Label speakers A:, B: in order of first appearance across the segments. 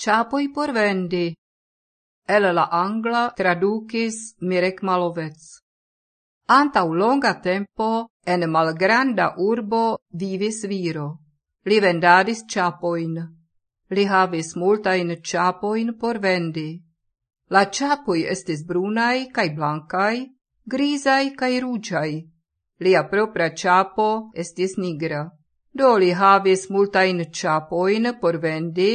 A: Ciapoi por vendi. El la angla traducis Mirek Malovec. Antau longa tempo en malgranda urbo vivis viro. Li vendadis ciapoin. Li havis multain ciapoin por vendi. La ciapoi estis brunai cae blancai, grisai cae rugiai. Lia propra ciapo estis nigra. Do li havis multain ciapoin por vendi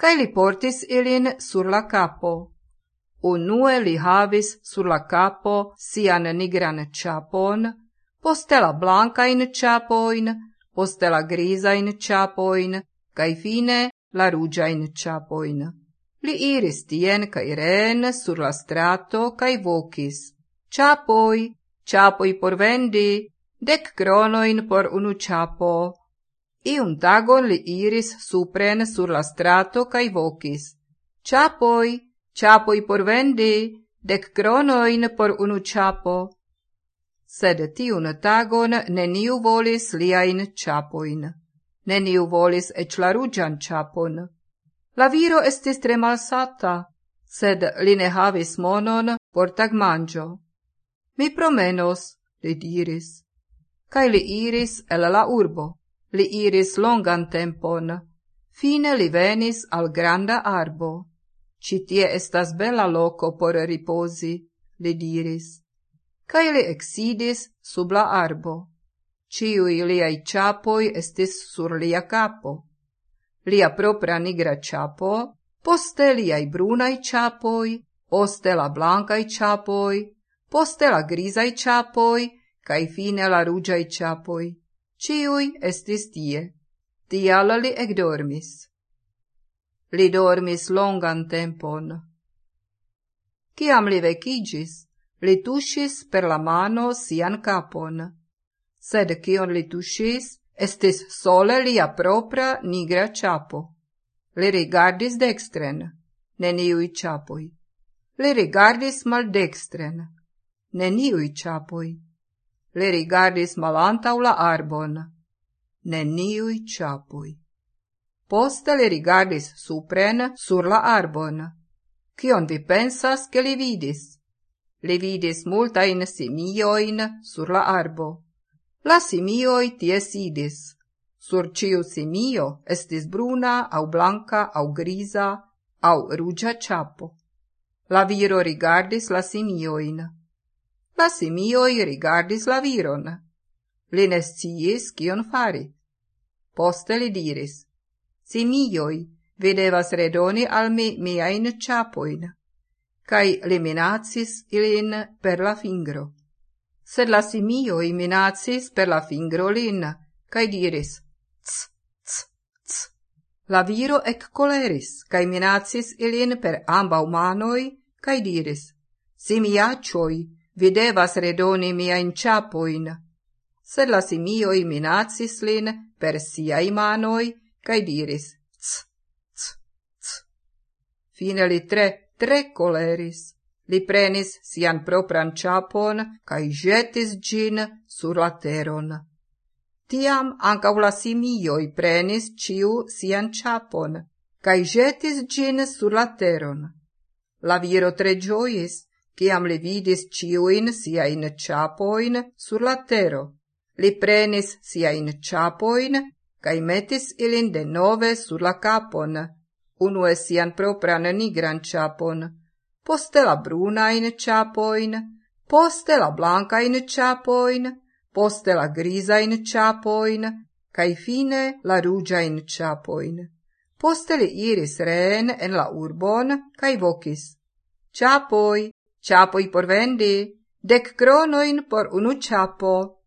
A: cae li portis ilin sur la capo. Unue li havis sur la capo sian nigran chapon, poste la blancain chapoin, poste la grisain chapoin, cae fine la rugiain chapoin. Li iris tien cae reen sur la strato cae vokis. Chapoi, chapoi por vendi, dec cronoin por unu chapo, Iun tagon li iris supren sur la strato cae vocis. Ciapoi, ciapoi por vendi, dec cronoin por unu ciapo. Sed tiun tagon neniu volis liain ciapoin. Neniu volis ec la rugian ciapon. La viro estis tre malsata, sed li ne havis monon por tagmangio. Mi promenos, li diris, cae li iris el la urbo. Li iris longan tempon. Fine li venis al granda arbo. Citie estas bela loco por riposi, li diris. Cai li exidis sub la arbo. Ciui liai ciapoi estis sur lia capo. Lia propria nigra ciapo, poste liai brunai ciapoi, poste la blancai ciapoi, poste la grisai ciapoi, cae fine la rugiai ciapoi. Ciui estis tie, tial li ecdormis. Li dormis longan tempon. Ciam li vecigis, li tusis per la mano sian capon, sed cion li tusis, estis sole lia propra nigra ĉapo. Li rigardis dextren, neniui ĉapoj. Li rigardis maldekstren, neniui ĉapoj. Li rigardis malantau la arbon. Neniui ciapui. Poste li rigardis supren sur la arbon. Kion vi pensas, che li vidis? Li vidis multain simioin sur la arbo. La simioi tie sidis. Sur ciu simio estis bruna au blanca au grisa au rugia ciapo. La viro rigardis la simioin la simioi rigardis la viron. Li ne sciis cion fari. Poste li diris, Simioi, vi devas redoni al mi miain ciapoin, kaj li minacis ilin per la fingro. Sed la simioi minacis per la fingro lin, kaj diris, c, c, c. La viro ec coleris, cae minacis ilin per ambau manoi, cae diris, simiacioi, Vi devas redoni miain ciapoin. Sed la simioi minacis lin per siai manoi, cae diris c, c, c. Fine li tre, tre coleris. Li prenis sian propran ciapon, cae jetis gin sur la teron. Tiam ancau la simioi prenis ciu sian ciapon, cae jetis gin sur la teron. La viro tre giois, ciam li vidis ciuin siain ciapoin sur la tero. Li prenis siain ciapoin cae metis ilin de nove sur la capon, unue sian propran nigran ciapon, poste la brunain ciapoin, poste la blancain ciapoin, poste la grisain ciapoin, cae fine la rugiain ciapoin. Poste li iris reen en la urbon cae vocis. Ciapoi, ciapoi por vendi, dec cronoin por unu ciapo.